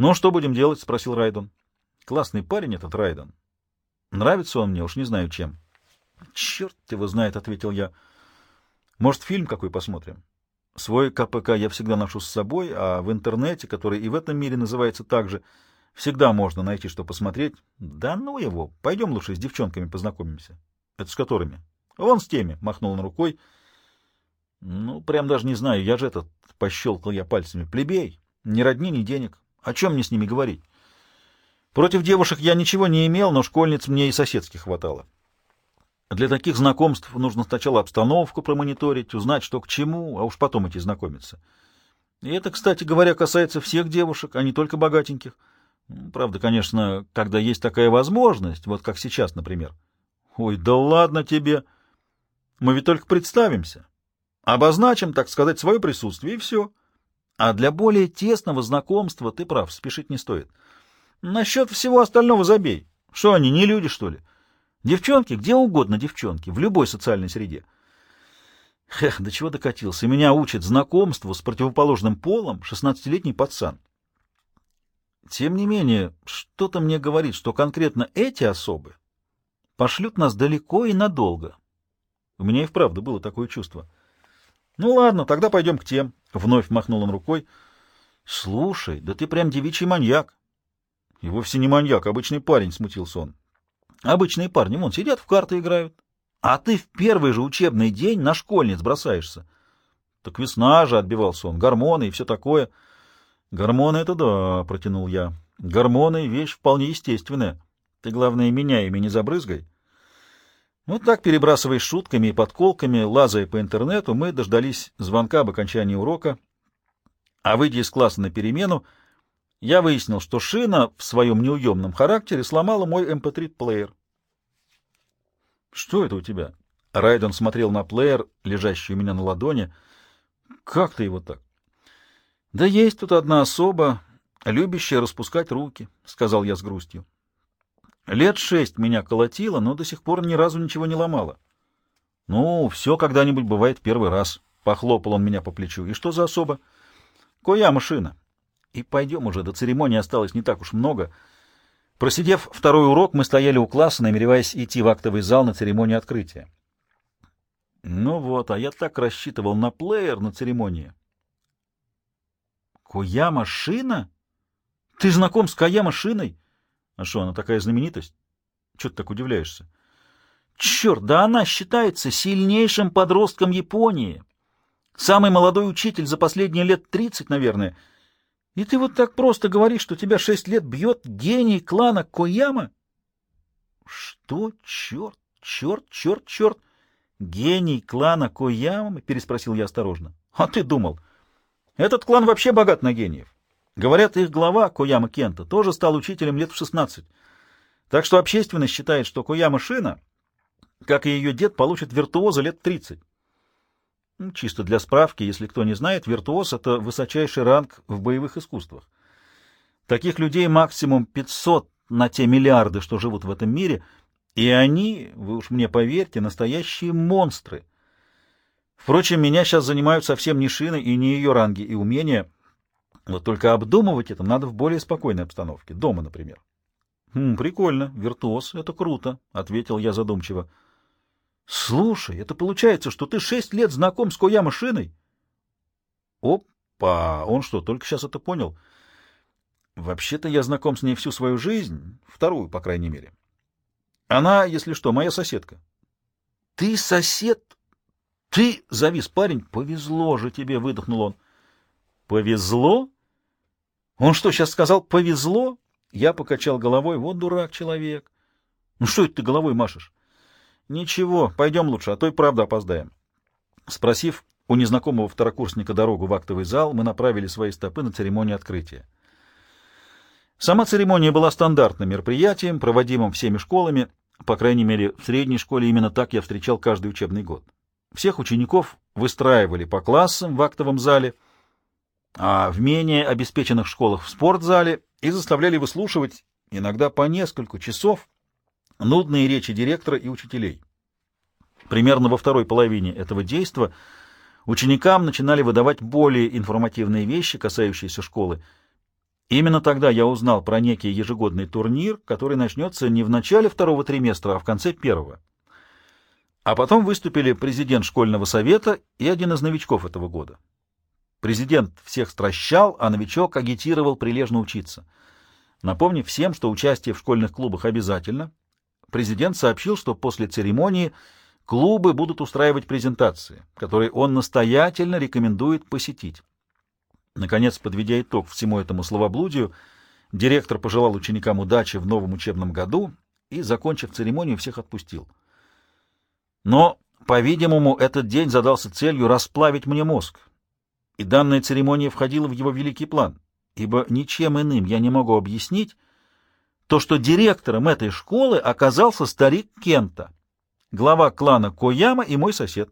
«Ну, что будем делать?» — спросил Райдон. «Классный парень этот Райдон. Нравится он мне, уж не знаю чем». «Черт его знает», — ответил я. «Может, фильм какой посмотрим?» Свой КПК я всегда ношу с собой, а в интернете, который и в этом мире называется так же, всегда можно найти, что посмотреть. Да ну его, пойдем лучше с девчонками познакомимся. Это с которыми? Вон с теми, махнул на рукой. Ну, прям даже не знаю, я же этот, пощелкал я пальцами, плебей, ни родни, ни денег. О чем мне с ними говорить? Против девушек я ничего не имел, но школьниц мне и соседских хватало. Для таких знакомств нужно сначала обстановку промониторить, узнать, что к чему, а уж потом идти знакомиться. И это, кстати говоря, касается всех девушек, а не только богатеньких. Правда, конечно, когда есть такая возможность, вот как сейчас, например. Ой, да ладно тебе. Мы ведь только представимся. Обозначим, так сказать, свое присутствие, и все. А для более тесного знакомства, ты прав, спешить не стоит. Насчет всего остального забей. Что они, не люди, что ли? Девчонки, где угодно девчонки, в любой социальной среде. Эх, до чего докатился. Меня учит знакомству с противоположным полом шестнадцатилетний пацан. Тем не менее, что-то мне говорит, что конкретно эти особы пошлют нас далеко и надолго. У меня и вправду было такое чувство. Ну ладно, тогда пойдем к тем. Вновь махнул он рукой. Слушай, да ты прям девичий маньяк. И вовсе не маньяк, обычный парень, смутился он. Обычные парни, вон, сидят в карты играют. А ты в первый же учебный день на школьниц бросаешься. Так весна же, отбивался он, гормоны и все такое. Гормоны — это да, протянул я. Гормоны — вещь вполне естественная. Ты, главное, меня ими не забрызгай. Вот так, перебрасываясь шутками и подколками, лазая по интернету, мы дождались звонка об окончании урока. А выйдя из класса на перемену, я выяснил, что шина в своем неуемном характере сломала мой MP3-плеер. Эм «Что это у тебя?» Райден смотрел на плеер, лежащий у меня на ладони. «Как ты его так?» «Да есть тут одна особа, любящая распускать руки», — сказал я с грустью. «Лет шесть меня колотило, но до сих пор ни разу ничего не ломало». «Ну, все когда-нибудь бывает первый раз», — похлопал он меня по плечу. «И что за особа?» «Коя машина. И пойдем уже, до церемонии осталось не так уж много. Просидев второй урок, мы стояли у класса, намереваясь идти в актовый зал на церемонию открытия. Ну вот, а я так рассчитывал на плеер на церемонии. Куяма Шина? Ты знаком с Каяма Шиной? А что, она такая знаменитость? Чего ты так удивляешься? Черт, да она считается сильнейшим подростком Японии. Самый молодой учитель за последние лет тридцать, наверное — и ты вот так просто говоришь, что тебя шесть лет бьет гений клана Кояма? Что? Черт, черт, черт, черт. Гений клана Кояма? Переспросил я осторожно. А ты думал? Этот клан вообще богат на гениев. Говорят, их глава, Кояма Кента, тоже стал учителем лет в шестнадцать. Так что общественность считает, что Кояма Шина, как и ее дед, получит виртуоза лет тридцать. Ну, чисто для справки, если кто не знает, виртуоз — это высочайший ранг в боевых искусствах. Таких людей максимум 500 на те миллиарды, что живут в этом мире, и они, вы уж мне поверьте, настоящие монстры. Впрочем, меня сейчас занимают совсем не шины и не ее ранги и умения. Вот только обдумывать это надо в более спокойной обстановке, дома, например. «Хм, — Прикольно, виртуоз, это круто, — ответил я задумчиво. Слушай, это получается, что ты шесть лет знаком с Кояма Шиной? Опа, он что, только сейчас это понял? Вообще-то я знаком с ней всю свою жизнь, вторую, по крайней мере. Она, если что, моя соседка. Ты сосед? Ты, завис парень, повезло же тебе, выдохнул он. Повезло? Он что, сейчас сказал «повезло»? Я покачал головой, вот дурак человек. Ну что это ты головой машешь? Ничего, пойдем лучше, а то и правда опоздаем. Спросив у незнакомого второкурсника дорогу в актовый зал, мы направили свои стопы на церемонию открытия. Сама церемония была стандартным мероприятием, проводимым всеми школами, по крайней мере, в средней школе именно так я встречал каждый учебный год. Всех учеников выстраивали по классам в актовом зале, а в менее обеспеченных школах в спортзале и заставляли выслушивать иногда по несколько часов нудные речи директора и учителей. Примерно во второй половине этого действа ученикам начинали выдавать более информативные вещи, касающиеся школы, Именно тогда я узнал про некий ежегодный турнир, который начнется не в начале второго триместра, а в конце первого. А потом выступили президент школьного совета и один из новичков этого года. Президент всех стращал, а новичок агитировал прилежно учиться. Напомнив всем, что участие в школьных клубах обязательно, президент сообщил, что после церемонии клубы будут устраивать презентации, которые он настоятельно рекомендует посетить. Наконец, подведя итог всему этому словоблудию, директор пожелал ученикам удачи в новом учебном году и, закончив церемонию, всех отпустил. Но, по-видимому, этот день задался целью расплавить мне мозг, и данная церемония входила в его великий план, ибо ничем иным я не могу объяснить то, что директором этой школы оказался старик Кента, глава клана Кояма и мой сосед.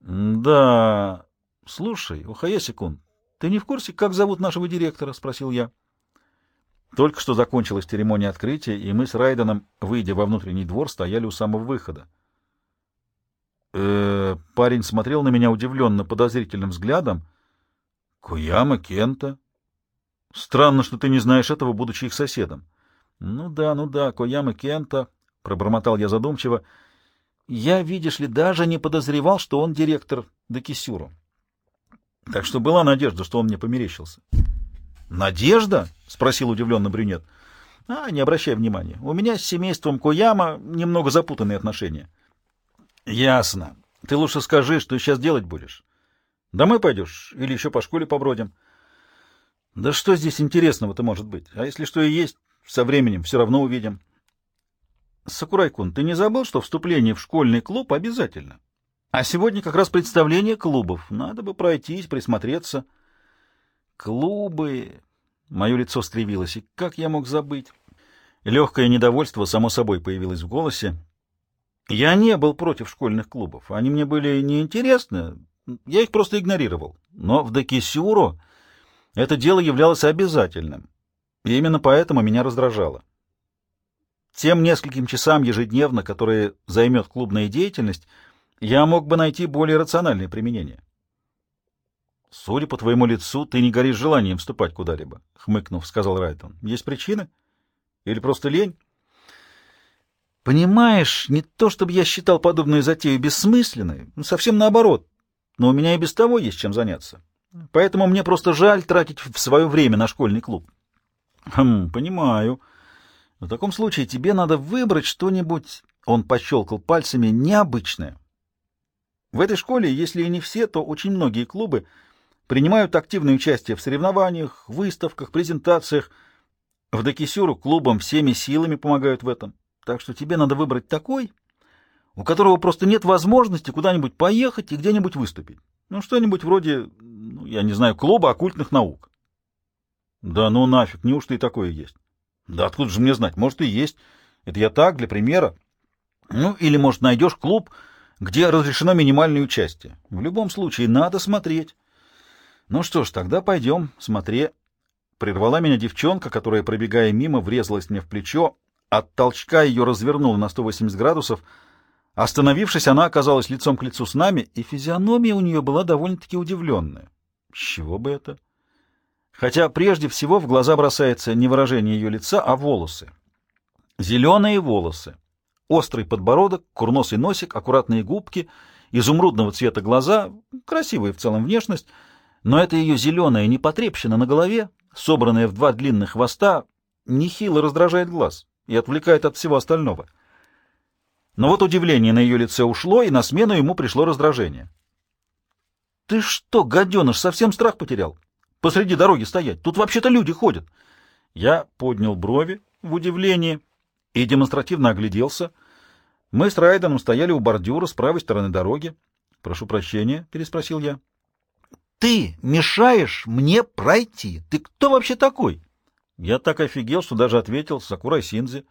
«Да, слушай, Ухаяси-кун, ты не в курсе, как зовут нашего директора?» — спросил я. Только что закончилась церемония открытия, и мы с Райденом, выйдя во внутренний двор, стояли у самого выхода. Э, парень смотрел на меня удивленно, подозрительным взглядом. Куяма Кента. Странно, что ты не знаешь этого, будучи их соседом. Ну да, ну да, Кояма Кента, пробормотал я задумчиво. Я, видишь ли, даже не подозревал, что он директор Декисюру. Так что была надежда, что он мне померещился. Надежда? спросил удивленно брюнет. А, не обращай внимания. У меня с семейством Кояма немного запутанные отношения. Ясно. Ты лучше скажи, что сейчас делать будешь. Домой пойдешь или еще по школе побродим? Да что здесь интересного-то может быть? А если что и есть, со временем все равно увидим. Сакурайкун, ты не забыл, что вступление в школьный клуб обязательно? А сегодня как раз представление клубов. Надо бы пройтись, присмотреться. Клубы... Мое лицо скривилось, и как я мог забыть? Легкое недовольство само собой появилось в голосе. Я не был против школьных клубов. Они мне были неинтересны. Я их просто игнорировал. Но в Декисюро это дело являлось обязательным. И именно поэтому меня раздражало. Тем нескольким часам ежедневно, которые займет клубная деятельность, я мог бы найти более рациональное применение. «Судя по твоему лицу, ты не горишь желанием вступать куда-либо», — хмыкнув, сказал Райтон. «Есть причины? Или просто лень?» «Понимаешь, не то чтобы я считал подобную затею бессмысленной, совсем наоборот, но у меня и без того есть чем заняться. Поэтому мне просто жаль тратить в свое время на школьный клуб». «Хм, понимаю. В таком случае тебе надо выбрать что-нибудь...» Он пощелкал пальцами необычное. В этой школе, если и не все, то очень многие клубы принимают активное участие в соревнованиях, выставках, презентациях. В Докисюру клубам всеми силами помогают в этом. Так что тебе надо выбрать такой, у которого просто нет возможности куда-нибудь поехать и где-нибудь выступить. Ну, что-нибудь вроде, ну, я не знаю, клуба оккультных наук. Да ну нафиг, неужто и такое есть? Да откуда же мне знать? Может и есть. Это я так, для примера. Ну, или, может, найдешь клуб, где разрешено минимальное участие. В любом случае, надо смотреть. Ну что ж, тогда пойдем, смотри. Прервала меня девчонка, которая, пробегая мимо, врезалась мне в плечо. От толчка ее развернуло на 180 градусов. Остановившись, она оказалась лицом к лицу с нами, и физиономия у нее была довольно-таки удивленная. С чего бы это? Хотя прежде всего в глаза бросается не выражение ее лица, а волосы. Зеленые волосы, острый подбородок, курносый носик, аккуратные губки, изумрудного цвета глаза, красивая в целом внешность — но это ее зеленая непотребщина на голове, собранная в два длинных хвоста, нехило раздражает глаз и отвлекает от всего остального. Но вот удивление на ее лице ушло, и на смену ему пришло раздражение. — Ты что, гаденыш, совсем страх потерял? Посреди дороги стоять. Тут вообще-то люди ходят. Я поднял брови в удивлении и демонстративно огляделся. Мы с Райденом стояли у бордюра с правой стороны дороги. — Прошу прощения, — переспросил я. Ты мешаешь мне пройти. Ты кто вообще такой? Я так офигел, что даже ответил Сакурай Синзи.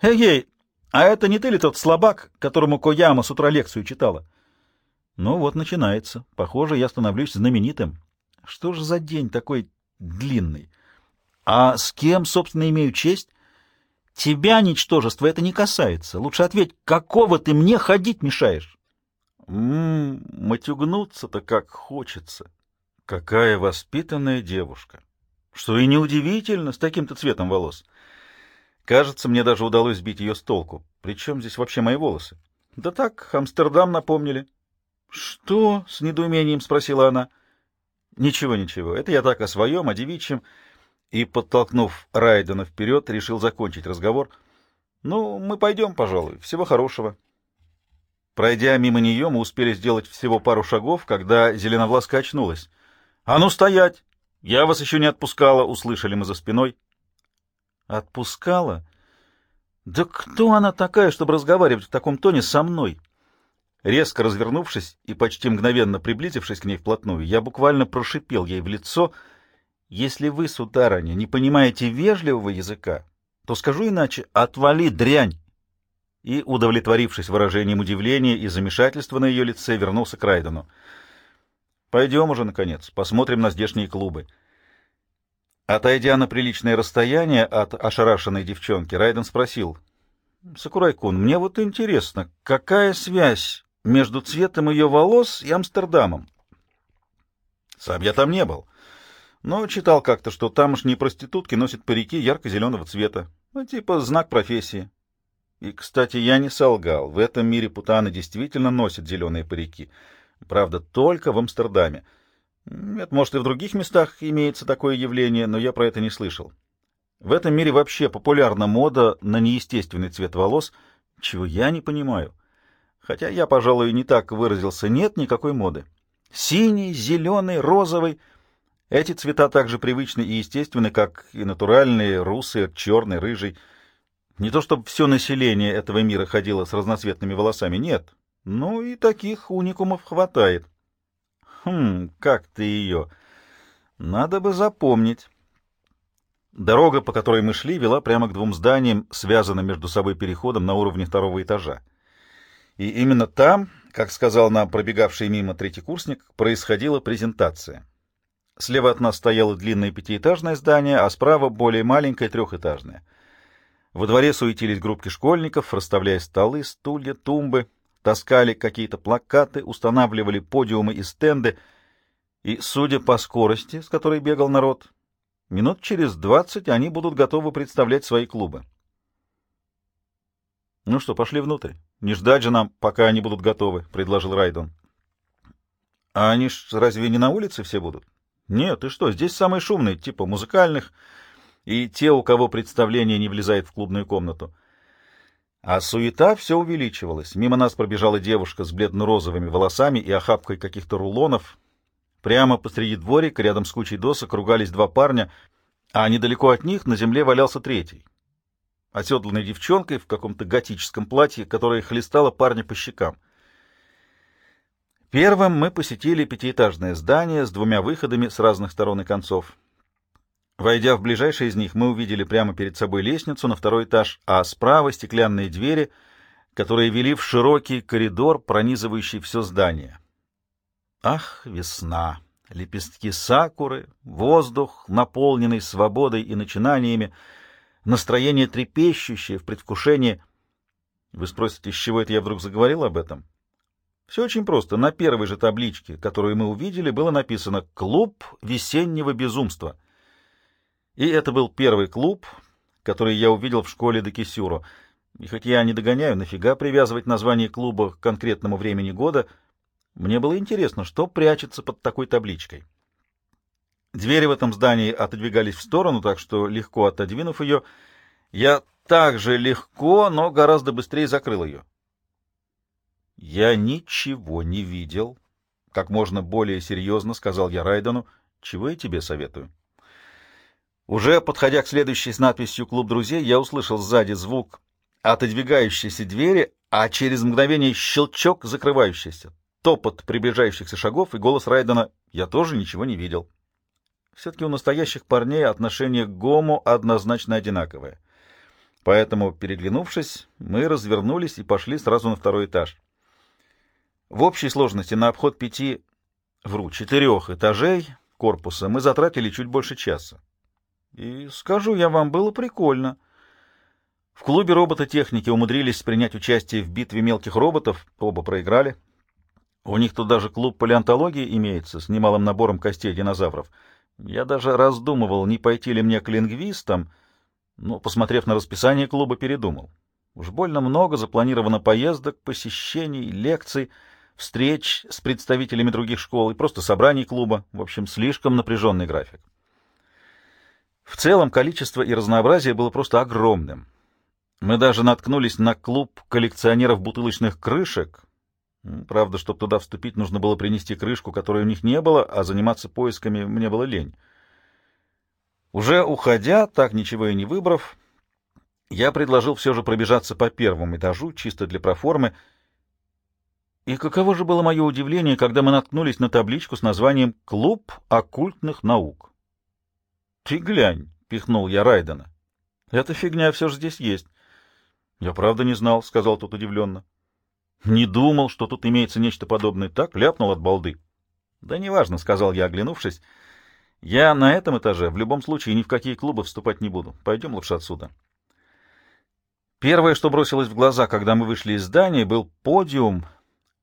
Эй, а это не ты ли тот слабак, которому Кояма с утра лекцию читала? Ну вот начинается. Похоже, я становлюсь знаменитым. Что же за день такой длинный? А с кем, собственно, имею честь? Тебя, ничтожество, это не касается. Лучше ответь, какого ты мне ходить мешаешь? М-м, матюгнуться-то как хочется. Какая воспитанная девушка! Что и неудивительно, с таким-то цветом волос. Кажется, мне даже удалось сбить ее с толку. Причем здесь вообще мои волосы? Да так, Амстердам напомнили. — Что? — с недоумением спросила она. — Ничего, ничего. Это я так о своем, о девичьем. И, подтолкнув Райдена вперед, решил закончить разговор. — Ну, мы пойдем, пожалуй. Всего хорошего. Пройдя мимо нее, мы успели сделать всего пару шагов, когда Зеленовласка очнулась. — А ну, стоять! Я вас еще не отпускала, — услышали мы за спиной. — Отпускала? Да кто она такая, чтобы разговаривать в таком тоне со мной? Резко развернувшись и почти мгновенно приблизившись к ней вплотную, я буквально прошипел ей в лицо, «Если вы, сударыня, не понимаете вежливого языка, то скажу иначе, отвали, дрянь!» И, удовлетворившись выражением удивления и замешательства на ее лице, вернулся к Райдену. «Пойдем уже, наконец, посмотрим на здешние клубы». Отойдя на приличное расстояние от ошарашенной девчонки, Райден спросил. — Сакурай-кун, мне вот интересно, какая связь между цветом ее волос и Амстердамом? Сам я там не был, но читал как-то, что тамошние проститутки носят парики ярко-зеленого цвета, ну, типа знак профессии. И, кстати, я не солгал, в этом мире путаны действительно носят зеленые парики, правда, только в Амстердаме. Нет, может, и в других местах имеется такое явление, но я про это не слышал. В этом мире вообще популярна мода на неестественный цвет волос, чего я не понимаю. Хотя я, пожалуй, не так выразился, нет никакой моды. Синий, зеленый, розовый — эти цвета так же привычны и естественны, как и натуральные, русые, черный, рыжий. Не то чтобы все население этого мира ходило с разноцветными волосами, нет. Ну и таких уникумов хватает. Хм, как ты ее? Надо бы запомнить. Дорога, по которой мы шли, вела прямо к двум зданиям, связанным между собой переходом на уровне второго этажа. И именно там, как сказал нам пробегавший мимо третий курсник, происходила презентация. Слева от нас стояло длинное пятиэтажное здание, а справа более маленькое трехэтажное. Во дворе суетились группки школьников, расставляя столы, стулья, тумбы таскали какие-то плакаты, устанавливали подиумы и стенды, и, судя по скорости, с которой бегал народ, минут через двадцать они будут готовы представлять свои клубы. — Ну что, пошли внутрь. Не ждать же нам, пока они будут готовы, — предложил Райдон. — А они ж разве не на улице все будут? — Нет, ты что, здесь самые шумные, типа музыкальных, и те, у кого представление не влезает в клубную комнату. — а суета все увеличивалась. Мимо нас пробежала девушка с бледно-розовыми волосами и охапкой каких-то рулонов. Прямо посреди дворика, рядом с кучей досок, ругались два парня, а недалеко от них на земле валялся третий. Оседланной девчонкой в каком-то готическом платье, которая хлестала парня по щекам. Первым мы посетили пятиэтажное здание с двумя выходами с разных сторон и концов. Войдя в ближайший из них, мы увидели прямо перед собой лестницу на второй этаж, а справа стеклянные двери, которые вели в широкий коридор, пронизывающий все здание. Ах, весна! Лепестки сакуры, воздух, наполненный свободой и начинаниями, настроение трепещущее в предвкушении. Вы спросите, с чего это я вдруг заговорил об этом? Все очень просто. На первой же табличке, которую мы увидели, было написано «Клуб весеннего безумства». И это был первый клуб, который я увидел в школе Декисюро. И хоть я не догоняю, нафига привязывать название клуба к конкретному времени года, мне было интересно, что прячется под такой табличкой. Двери в этом здании отодвигались в сторону, так что, легко отодвинув ее, я также легко, но гораздо быстрее закрыл ее. «Я ничего не видел», — как можно более серьезно сказал я Райдену, — «чего я тебе советую». Уже подходя к следующей с надписью «Клуб друзей», я услышал сзади звук отодвигающейся двери, а через мгновение щелчок закрывающийся, топот приближающихся шагов и голос Райдена «Я тоже ничего не видел». Все-таки у настоящих парней отношение к Гому однозначно одинаковое. Поэтому, переглянувшись, мы развернулись и пошли сразу на второй этаж. В общей сложности на обход пяти, вру, четырех этажей корпуса мы затратили чуть больше часа. И, скажу я вам, было прикольно. В клубе робототехники умудрились принять участие в битве мелких роботов, оба проиграли. У них тут даже клуб палеонтологии имеется с немалым набором костей динозавров. Я даже раздумывал, не пойти ли мне к лингвистам, но, посмотрев на расписание клуба, передумал. Уж больно много запланировано поездок, посещений, лекций, встреч с представителями других школ и просто собраний клуба. В общем, слишком напряженный график. В целом, количество и разнообразие было просто огромным. Мы даже наткнулись на клуб коллекционеров бутылочных крышек. Правда, чтобы туда вступить, нужно было принести крышку, которой у них не было, а заниматься поисками мне было лень. Уже уходя, так ничего и не выбрав, я предложил все же пробежаться по первому этажу, чисто для проформы. И каково же было мое удивление, когда мы наткнулись на табличку с названием «Клуб оккультных наук». «Ты глянь!» — пихнул я Райдена. «Эта фигня все же здесь есть». «Я правда не знал», — сказал тот удивленно. «Не думал, что тут имеется нечто подобное. Так, ляпнул от балды». «Да неважно», — сказал я, оглянувшись. «Я на этом этаже в любом случае ни в какие клубы вступать не буду. Пойдем лучше отсюда». Первое, что бросилось в глаза, когда мы вышли из здания, был подиум,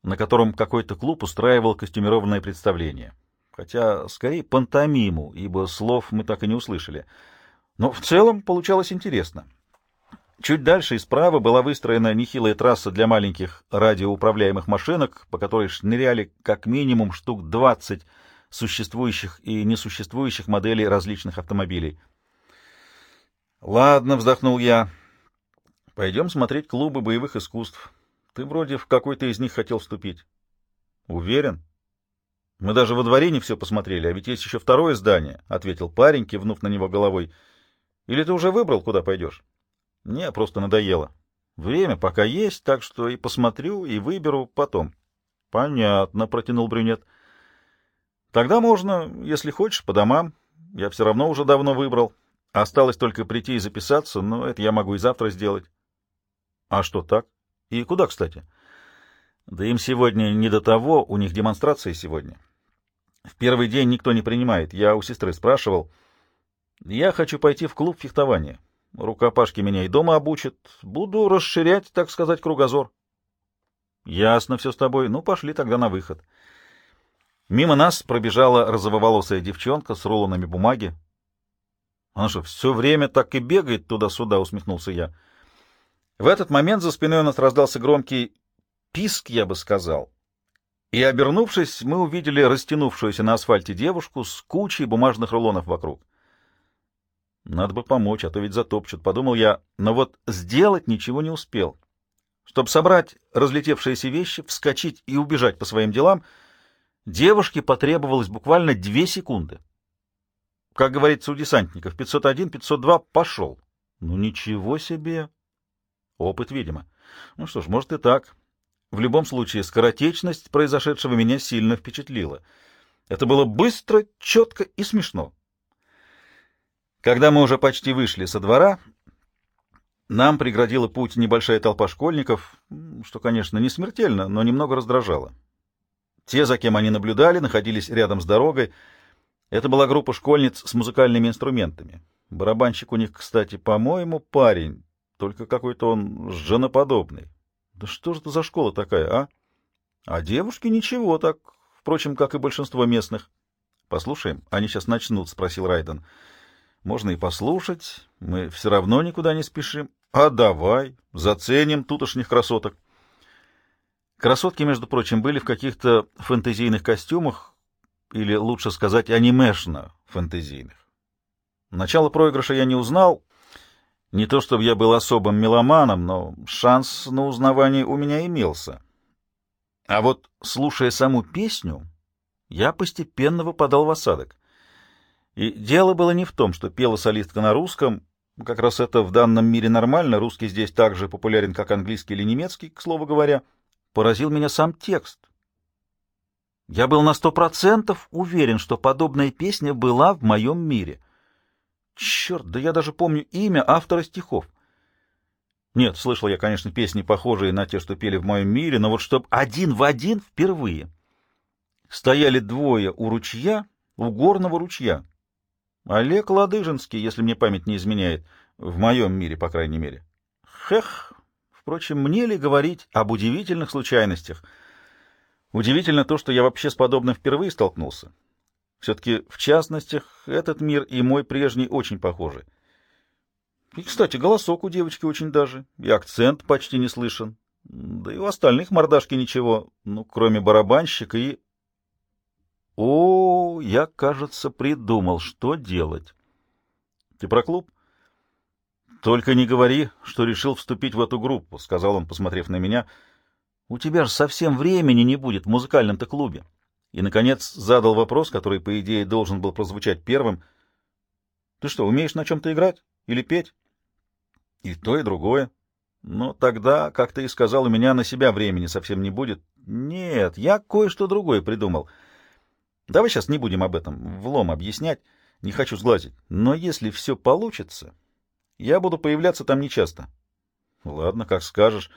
на котором какой-то клуб устраивал костюмированное представление. Хотя, скорее, пантомиму, ибо слов мы так и не услышали. Но в целом получалось интересно. Чуть дальше и справа была выстроена нехилая трасса для маленьких радиоуправляемых машинок, по которой шныряли как минимум штук 20 существующих и несуществующих моделей различных автомобилей. «Ладно», — вздохнул я, — «пойдем смотреть клубы боевых искусств. Ты вроде в какой-то из них хотел вступить». «Уверен?» «Мы даже во дворе не все посмотрели, а ведь есть еще второе здание», — ответил парень, кивнув на него головой. «Или ты уже выбрал, куда пойдешь?» Не, просто надоело. Время пока есть, так что и посмотрю, и выберу потом. — Понятно, — протянул брюнет. — Тогда можно, если хочешь, по домам. Я все равно уже давно выбрал. Осталось только прийти и записаться, но это я могу и завтра сделать. — А что так? И куда, кстати? — Да им сегодня не до того, у них демонстрации сегодня. В первый день никто не принимает. Я у сестры спрашивал. Я хочу пойти в клуб фехтования. Рукопашки меня и дома обучат. Буду расширять, так сказать, кругозор. Ясно все с тобой. Ну, пошли тогда на выход. Мимо нас пробежала розововолосая девчонка с рулонами бумаги. Она что, все время так и бегает туда-сюда, усмехнулся я. В этот момент за спиной у нас раздался громкий писк, я бы сказал. И, обернувшись, мы увидели растянувшуюся на асфальте девушку с кучей бумажных рулонов вокруг. Надо бы помочь, а то ведь затопчут, — подумал я, но вот сделать ничего не успел. Чтобы собрать разлетевшиеся вещи, вскочить и убежать по своим делам, девушке потребовалось буквально две секунды. Как говорится у десантников, 501, 502 пошел. Ну ничего себе! Опыт, видимо. Ну что ж, может и так. В любом случае, скоротечность произошедшего меня сильно впечатлила. Это было быстро, четко и смешно. Когда мы уже почти вышли со двора, нам преградила путь небольшая толпа школьников, что, конечно, не смертельно, но немного раздражало. Те, за кем они наблюдали, находились рядом с дорогой. Это была группа школьниц с музыкальными инструментами. Барабанщик у них, кстати, по-моему, парень, только какой-то он женоподобный. Да что же это за школа такая, а? А девушки ничего так, впрочем, как и большинство местных. — Послушаем, они сейчас начнут, — спросил Райден. — можно и послушать, мы все равно никуда не спешим. А давай, заценим тутошних красоток. Красотки, между прочим, были в каких-то фэнтезийных костюмах, или, лучше сказать, анимешно-фэнтезийных. Начало проигрыша я не узнал, не то чтобы я был особым меломаном, но шанс на узнавание у меня имелся. А вот, слушая саму песню, я постепенно выпадал в осадок. И дело было не в том, что пела солистка на русском, как раз это в данном мире нормально, русский здесь так же популярен, как английский или немецкий, к слову говоря, поразил меня сам текст. Я был на сто процентов уверен, что подобная песня была в моем мире. Черт, да я даже помню имя автора стихов. Нет, слышал я, конечно, песни, похожие на те, что пели в моем мире, но вот чтоб один в один впервые. Стояли двое у ручья, у горного ручья. Олег Ладыжинский, если мне память не изменяет, в моем мире, по крайней мере. Хех! Впрочем, мне ли говорить об удивительных случайностях? Удивительно то, что я вообще с подобным впервые столкнулся. Все-таки в частностях этот мир и мой прежний очень похожи. И, кстати, голосок у девочки очень даже, и акцент почти не слышен. Да и у остальных мордашки ничего, ну, кроме барабанщика и... О, я, кажется, придумал, что делать. Ты про клуб? Только не говори, что решил вступить в эту группу, — сказал он, посмотрев на меня. У тебя же совсем времени не будет в музыкальном-то клубе. И, наконец, задал вопрос, который, по идее, должен был прозвучать первым. Ты что, умеешь на чем-то играть? Или петь? И то, и другое. Но тогда, как ты и сказал, у меня на себя времени совсем не будет. Нет, я кое-что другое придумал. Давай сейчас не будем об этом влом объяснять. Не хочу сглазить. Но если все получится, я буду появляться там нечасто. Ладно, как скажешь.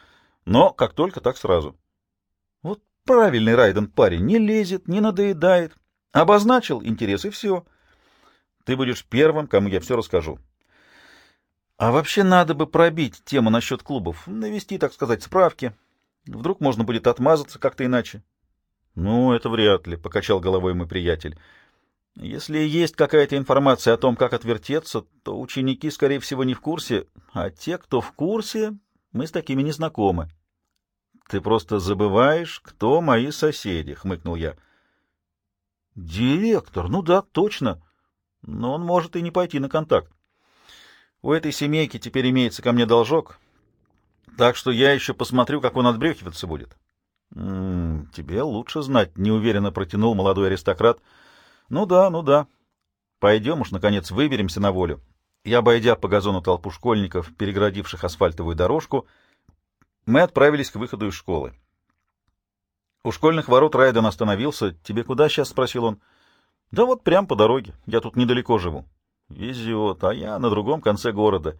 Но как только, так сразу. Правильный Райден парень. Не лезет, не надоедает. Обозначил интерес, и все. Ты будешь первым, кому я все расскажу. А вообще надо бы пробить тему насчет клубов, навести, так сказать, справки. Вдруг можно будет отмазаться как-то иначе. — Ну, это вряд ли, — покачал головой мой приятель. Если есть какая-то информация о том, как отвертеться, то ученики, скорее всего, не в курсе, а те, кто в курсе, мы с такими не знакомы. — Ты просто забываешь, кто мои соседи, — хмыкнул я. — Директор, ну да, точно. Но он может и не пойти на контакт. У этой семейки теперь имеется ко мне должок, так что я еще посмотрю, как он отбрехиваться будет. «М -м, — Тебе лучше знать, — неуверенно протянул молодой аристократ. — Ну да, ну да. Пойдем уж, наконец, выберемся на волю. И, обойдя по газону толпу школьников, переградивших асфальтовую дорожку, мы отправились к выходу из школы. У школьных ворот Райден остановился. — Тебе куда сейчас? — спросил он. — Да вот прям по дороге. Я тут недалеко живу. Везет, а я на другом конце города.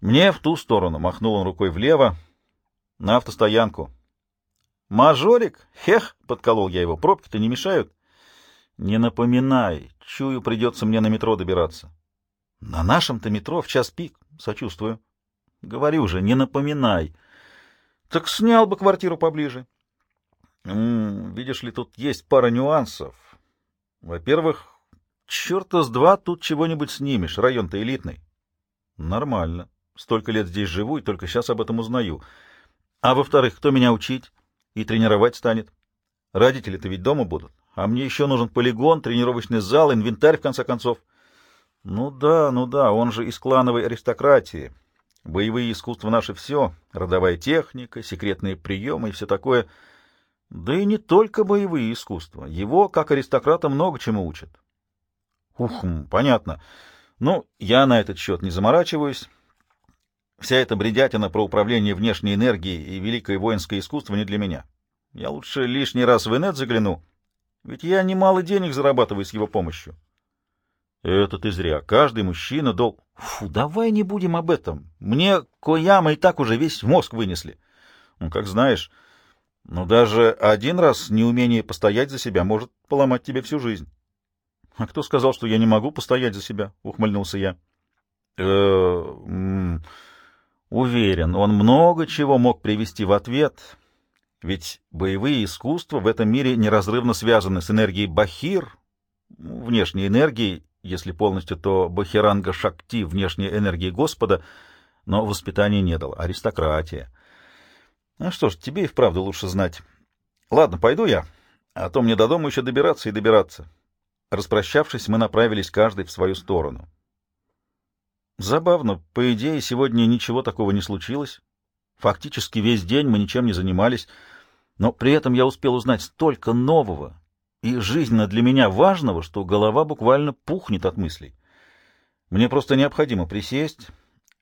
Мне в ту сторону, махнул он рукой влево, на автостоянку. Мажорик? Хех, подколол я его. Пробки-то не мешают? Не напоминай, чую, придется мне на метро добираться. На нашем-то метро в час пик, сочувствую. Говорю же, не напоминай. Так снял бы квартиру поближе. М -м, видишь ли, тут есть пара нюансов. Во-первых, Черта с два тут чего-нибудь снимешь, район-то элитный. Нормально. Столько лет здесь живу и только сейчас об этом узнаю. А во-вторых, кто меня учить и тренировать станет? Родители-то ведь дома будут. А мне еще нужен полигон, тренировочный зал, инвентарь, в конце концов. Ну да, ну да, он же из клановой аристократии. Боевые искусства наши все, родовая техника, секретные приемы и все такое. Да и не только боевые искусства. Его, как аристократа, много чему учат. Ух, понятно. Ну, я на этот счет не заморачиваюсь. Вся эта бредятина про управление внешней энергией и великое воинское искусство не для меня. Я лучше лишний раз в инет загляну, ведь я немало денег зарабатываю с его помощью. Это ты зря. Каждый мужчина дол... Фу, давай не будем об этом. Мне Кояма и так уже весь мозг вынесли. Ну, как знаешь, но даже один раз неумение постоять за себя может поломать тебе всю жизнь. — А кто сказал, что я не могу постоять за себя? — ухмыльнулся я. Э Уверен, он много чего мог привести в ответ, ведь боевые искусства в этом мире неразрывно связаны с энергией Бахир, внешней энергией, если полностью, то Бахиранга Шакти, внешней энергии Господа, но воспитания не дал, аристократия. Ну что ж, тебе и вправду лучше знать. Ладно, пойду я, а то мне до дома еще добираться и добираться. Распрощавшись, мы направились каждый в свою сторону. Забавно, по идее, сегодня ничего такого не случилось. Фактически весь день мы ничем не занимались, но при этом я успел узнать столько нового и жизненно для меня важного, что голова буквально пухнет от мыслей. Мне просто необходимо присесть,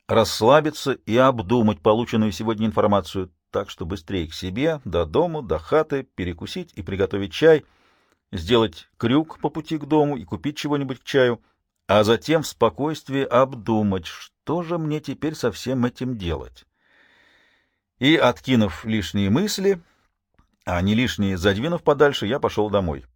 расслабиться и обдумать полученную сегодня информацию так, что быстрее к себе, до дому, до хаты, перекусить и приготовить чай — сделать крюк по пути к дому и купить чего-нибудь к чаю, а затем в спокойствии обдумать, что же мне теперь со всем этим делать. И, откинув лишние мысли, а не лишние задвинув подальше, я пошел домой.